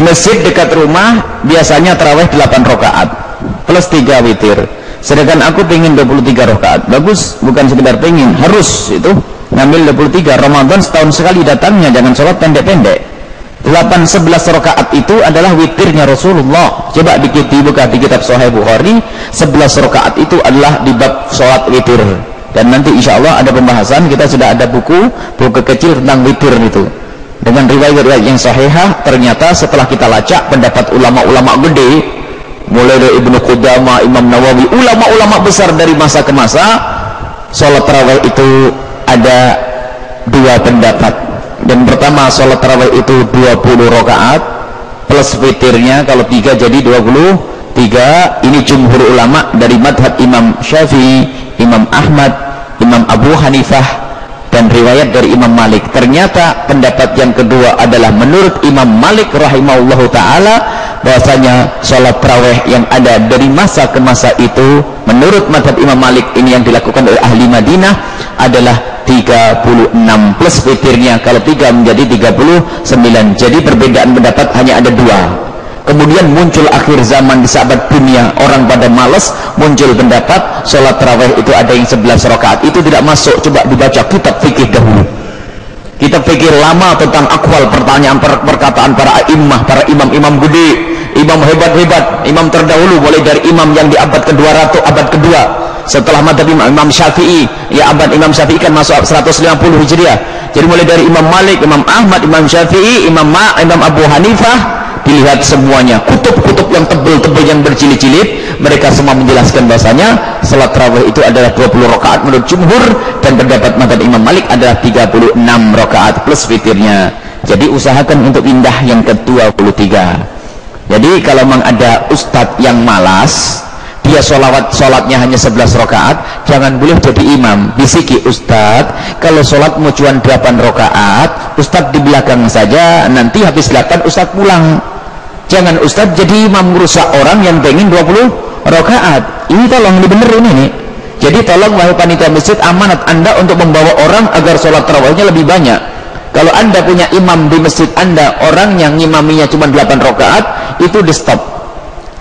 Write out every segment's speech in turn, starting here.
di masjid dekat rumah biasanya terawih 8 rakaat plus 3 witir. Sedangkan aku pengen 23 rakaat. Bagus bukan sekedar pengen harus itu. Ngambil 23 Ramadan setahun sekali datangnya jangan sholat pendek-pendek. 8 11 rakaat itu adalah witirnya Rasulullah. Coba dibuka di kitab Sahih Bukhari 11 rakaat itu adalah di bab sholat witir. Dan nanti insya Allah ada pembahasan kita sudah ada buku buku kecil tentang witir itu dengan riwayat-riwayat yang sahihah ternyata setelah kita lacak pendapat ulama-ulama gede mulai dari Ibnu Qudama, Imam Nawawi ulama-ulama besar dari masa ke masa sholat tarawih itu ada dua pendapat. Dan pertama sholat tarawih itu 20 rakaat plus witirnya kalau tiga jadi 23 ini jumhur ulama dari madhab Imam Syafi'i Imam Ahmad Imam Abu Hanifah dan riwayat dari Imam Malik. Ternyata pendapat yang kedua adalah menurut Imam Malik rahimahullahu taala bahwasanya sholat tarawih yang ada dari masa ke masa itu menurut madhab Imam Malik ini yang dilakukan oleh ahli Madinah adalah 36 plus fitirnya kalau 3 menjadi 39 jadi perbedaan pendapat hanya ada dua kemudian muncul akhir zaman di sahabat dunia. Orang pada malas muncul pendapat sholat tarawih itu ada yang 11 rakaat. Itu tidak masuk. Coba dibaca kitab fikih dahulu. Kita pikir lama tentang akwal pertanyaan per, perkataan para imam para imam-imam gede. Imam hebat-hebat imam terdahulu. Mulai dari imam yang di abad ke-200 abad kedua. Setelah madhab imam, imam syafi'i. Ya abad imam syafi'i kan masuk 150 hijriah. Jadi mulai dari imam malik, imam ahmad, imam syafi'i imam ma, imam abu hanifah dilihat semuanya. Kutub-kutub yang tebel-tebel yang berjilid-jilid. Mereka semua menjelaskan bahasanya. Salat tarawih itu adalah 20 rakaat menurut jumhur. Dan pendapat madhab Imam Malik adalah 36 rakaat plus fitirnya. Jadi usahakan untuk pindah yang ke-23 jadi kalau memang ada ustadz yang malas dia sholawat sholatnya hanya 11 rakaat jangan boleh jadi imam. Bisiki ustadz kalau sholat cuma 8 rakaat ustadz di belakang saja nanti habis 8 ustadz pulang. Jangan ustadz jadi imam merusak orang yang pengen 20 rakaat. Ini tolong dibenerin ini jadi tolong wahai panitia masjid amanat anda untuk membawa orang agar sholat terawihnya lebih banyak. Kalau anda punya imam di masjid anda orang yang imaminya cuma 8 rakaat itu di stop.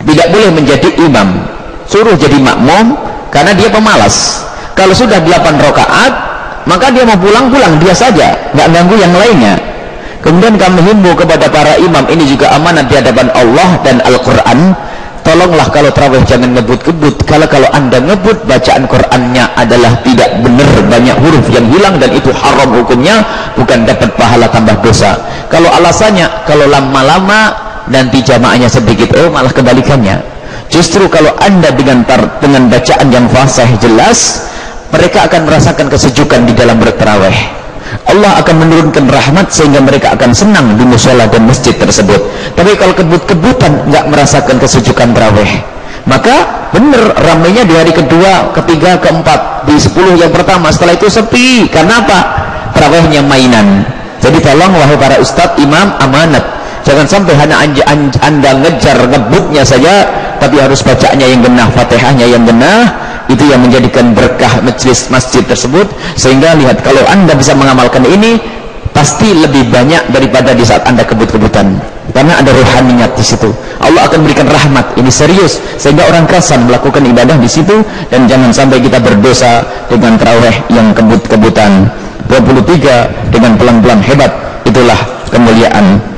Tidak boleh menjadi imam suruh jadi makmum karena dia pemalas. Kalau sudah 8 rakaat maka dia mau pulang-pulang dia saja nggak ganggu yang lainnya. Kemudian kami himbau kepada para imam ini juga amanat di hadapan Allah dan Al-Quran. Tolonglah kalau terawih jangan ngebut-ngebut. Kalau kalau anda ngebut bacaan Qurannya adalah tidak benar. Banyak huruf yang hilang dan itu haram hukumnya bukan dapat pahala tambah dosa. Kalau alasannya kalau lama-lama nanti jamaahnya sedikit oh malah kebalikannya Justru kalau anda dengan tar, dengan bacaan yang fasih jelas, mereka akan merasakan kesejukan di dalam berterawih. Allah akan menurunkan rahmat sehingga mereka akan senang di musola dan masjid tersebut. Tapi kalau kebut-kebutan nggak merasakan kesejukan terawih, maka benar ramainya di hari kedua, ketiga, keempat, di sepuluh yang pertama. Setelah itu sepi. Karena apa? Terawihnya mainan. Jadi tolong wahai para ustadz, imam, amanat. Jangan sampai hanya anda ngejar ngebutnya saja tapi harus bacanya yang genah fatihahnya yang genah itu yang menjadikan berkah majlis masjid tersebut. Sehingga lihat kalau anda bisa mengamalkan ini pasti lebih banyak daripada di saat anda kebut-kebutan. Karena ada rohaniyat di situ. Allah akan berikan rahmat. Ini serius. Sehingga orang kerasan melakukan ibadah di situ dan jangan sampai kita berdosa dengan terawih yang kebut-kebutan. 23 dengan pelan-pelan hebat. Itulah kemuliaan